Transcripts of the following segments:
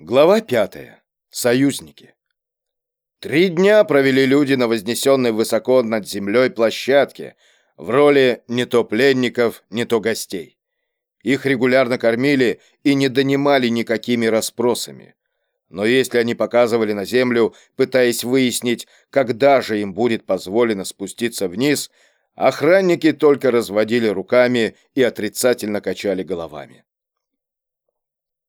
Глава пятая. Союзники. Три дня провели люди на вознесенной высоко над землей площадке в роли не то пленников, не то гостей. Их регулярно кормили и не донимали никакими расспросами. Но если они показывали на землю, пытаясь выяснить, когда же им будет позволено спуститься вниз, охранники только разводили руками и отрицательно качали головами.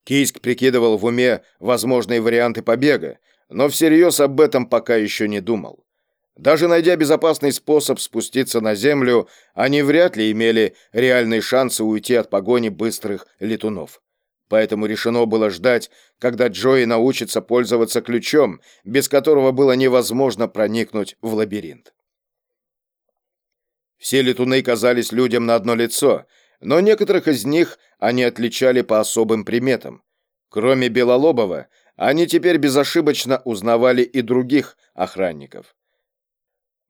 Кийск прикидывал в уме возможные варианты побега, но всерьез об этом пока еще не думал. Даже найдя безопасный способ спуститься на землю, они вряд ли имели реальные шансы уйти от погони быстрых летунов. Поэтому решено было ждать, когда Джои научится пользоваться ключом, без которого было невозможно проникнуть в лабиринт. Все летуны казались людям на одно лицо, но некоторых из них они отличали по особым приметам. Кроме Белолобова, они теперь безошибочно узнавали и других охранников.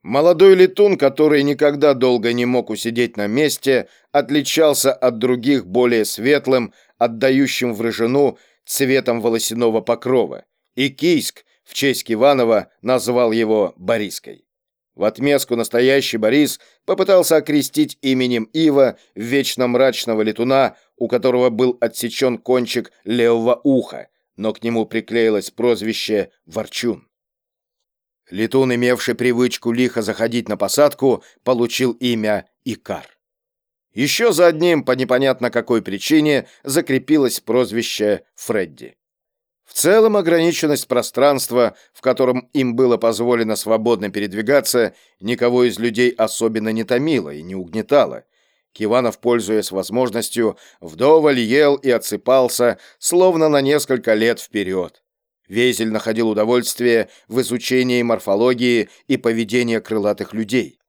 Молодой летун, который никогда долго не мог усидеть на месте, отличался от других более светлым, отдающим в рыжину цветом волосяного покрова, и Кийск в честь Иванова назвал его Бориской. В отместку настоящий Борис попытался окрестить именем Ива вечно мрачного летуна, у которого был отсечен кончик левого уха, но к нему приклеилось прозвище Ворчун. Летун, имевший привычку лихо заходить на посадку, получил имя Икар. Еще за одним, по непонятно какой причине, закрепилось прозвище Фредди. В целом ограниченность пространства, в котором им было позволено свободно передвигаться, никого из людей особенно не томила и не угнетала. Киванов, пользуясь возможностью, вдоволь ел и отсыпался, словно на несколько лет вперед. Везель находил удовольствие в изучении морфологии и поведения крылатых людей.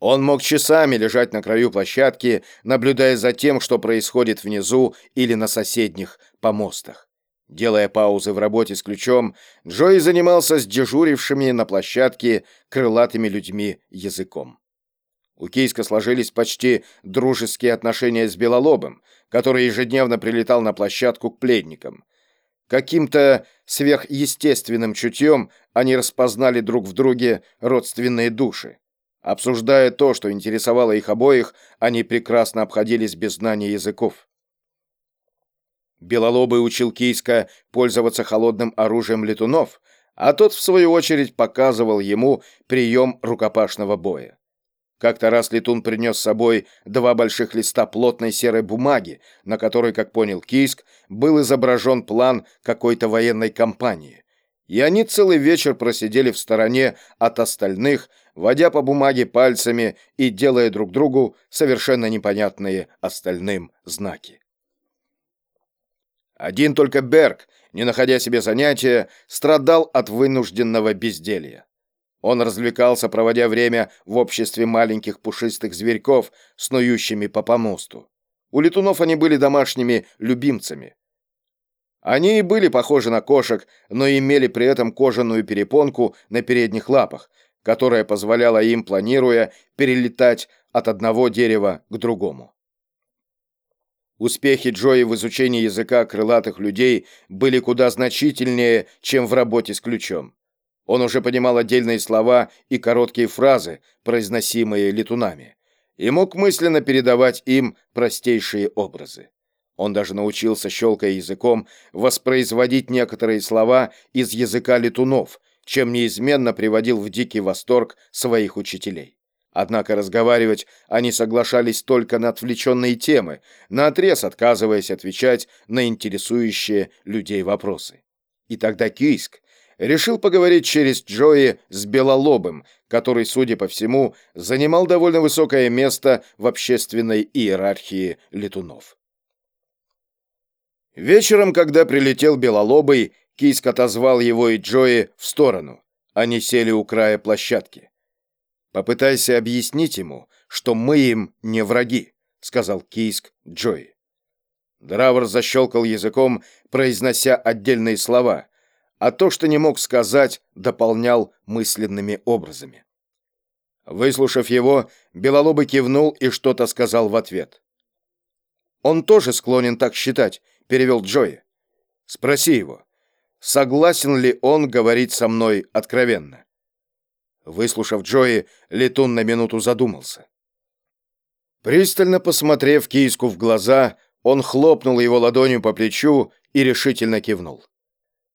Он мог часами лежать на краю площадки, наблюдая за тем, что происходит внизу или на соседних помостах. Делая паузы в работе с ключом, Джой занимался с дежурившими на площадке крылатыми людьми языком. У Кейска сложились почти дружеские отношения с Белолобом, который ежедневно прилетал на площадку к пледникам. Каким-то сверхъестественным чутьем они распознали друг в друге родственные души. Обсуждая то, что интересовало их обоих, они прекрасно обходились без знания языков. Белолобый учил Кийска пользоваться холодным оружием летунов, а тот, в свою очередь, показывал ему прием рукопашного боя. Как-то раз летун принес с собой два больших листа плотной серой бумаги, на которой, как понял Кийск, был изображен план какой-то военной кампании. И они целый вечер просидели в стороне от остальных, водя по бумаге пальцами и делая друг другу совершенно непонятные остальным знаки. Один только Берг, не находя себе занятия, страдал от вынужденного безделья. Он развлекался, проводя время в обществе маленьких пушистых зверьков, снующими по помосту. У летунов они были домашними любимцами. Они и были похожи на кошек, но имели при этом кожаную перепонку на передних лапах, которая позволяла им, планируя, перелетать от одного дерева к другому. Успехи Джои в изучении языка крылатых людей были куда значительнее, чем в работе с ключом. Он уже понимал отдельные слова и короткие фразы, произносимые летунами, и мог мысленно передавать им простейшие образы. Он даже научился, щелкая языком, воспроизводить некоторые слова из языка летунов, чем неизменно приводил в дикий восторг своих учителей. Однако разговаривать они соглашались только на отвлеченные темы, наотрез отказываясь отвечать на интересующие людей вопросы. И тогда Кийск решил поговорить через Джои с Белолобым, который, судя по всему, занимал довольно высокое место в общественной иерархии летунов. Вечером, когда прилетел Белолобый, Кийск отозвал его и Джои в сторону. Они сели у края площадки. Попытайся объяснить ему, что мы им не враги, сказал Кийск Джой. Дравер защелкал языком, произнося отдельные слова, а то, что не мог сказать, дополнял мысленными образами. Выслушав его, Белолобый кивнул и что-то сказал в ответ. «Он тоже склонен так считать», — перевел Джой. Спроси его, согласен ли он говорить со мной откровенно. Выслушав Джои, Летун на минуту задумался. Пристально посмотрев Кийску в глаза, он хлопнул его ладонью по плечу и решительно кивнул.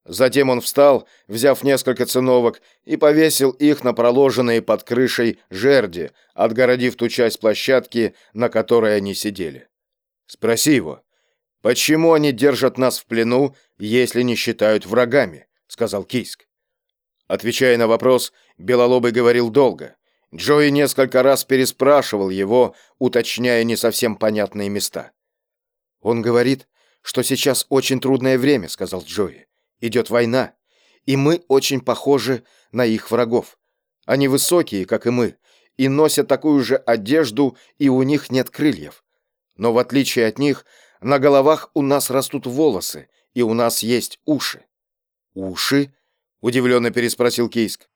Затем он встал, взяв несколько циновок, и повесил их на проложенные под крышей жерди, отгородив ту часть площадки, на которой они сидели. «Спроси его, почему они держат нас в плену, если не считают врагами?» — сказал Кийск. Отвечая на вопрос, Белолобый говорил долго. Джои несколько раз переспрашивал его, уточняя не совсем понятные места. «Он говорит, что сейчас очень трудное время», — сказал Джои идет война, и мы очень похожи на их врагов. Они высокие, как и мы, и носят такую же одежду, и у них нет крыльев. Но в отличие от них, на головах у нас растут волосы, и у нас есть уши. «Уши?» — удивленно переспросил Кейск.